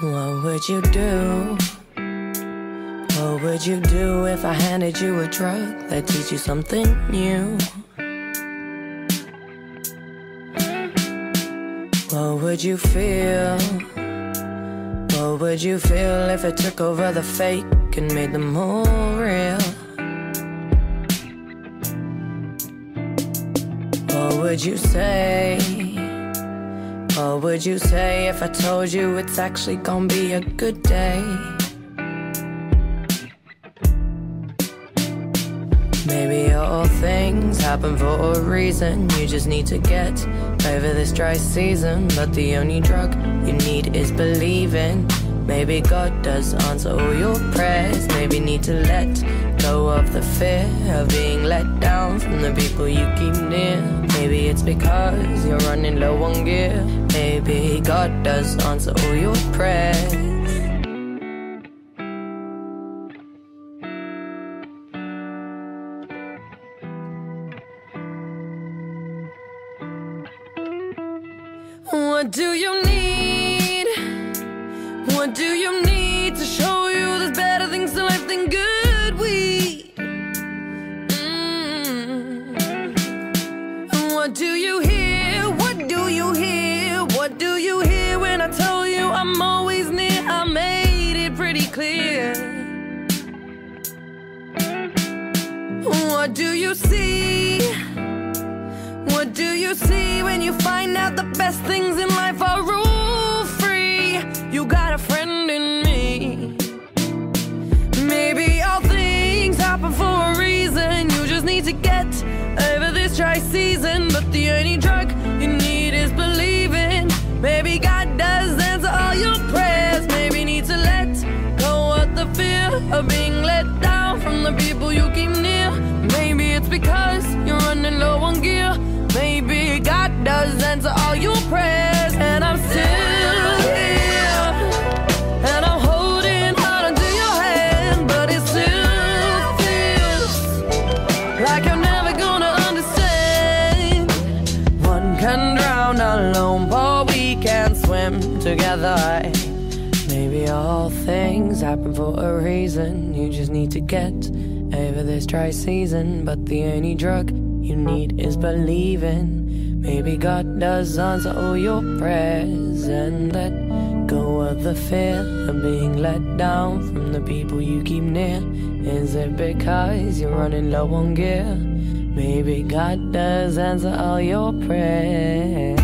What would you do? What would you do if I handed you a drug that teach you something new? What would you feel? What would you feel if it took over the fake and made them more real? What would you say? What would you say if I told you it's actually gonna be a good day? Maybe all things happen for a reason. You just need to get over this dry season. But the only drug you need is believing. Maybe God does answer all your prayers. Maybe need to let go of the fear of being let down from the people you keep near. Maybe it's because you're running low on gear. Maybe God does answer all your prayers. What do you need? What do you need What do you hear? What do you hear? What do you hear when I tell you I'm always near? I made it pretty clear. What do you see? What do you see when you find out the best things in life are rule free? You got a friend in me. Maybe all things happen for a reason. You just need to get dry season. But the only drug you together. Eh? Maybe all things happen for a reason. You just need to get over this dry season. But the only drug you need is believing. Maybe God does answer all your prayers and let go of the fear of being let down from the people you keep near. Is it because you're running low on gear? Maybe God does answer all your prayers.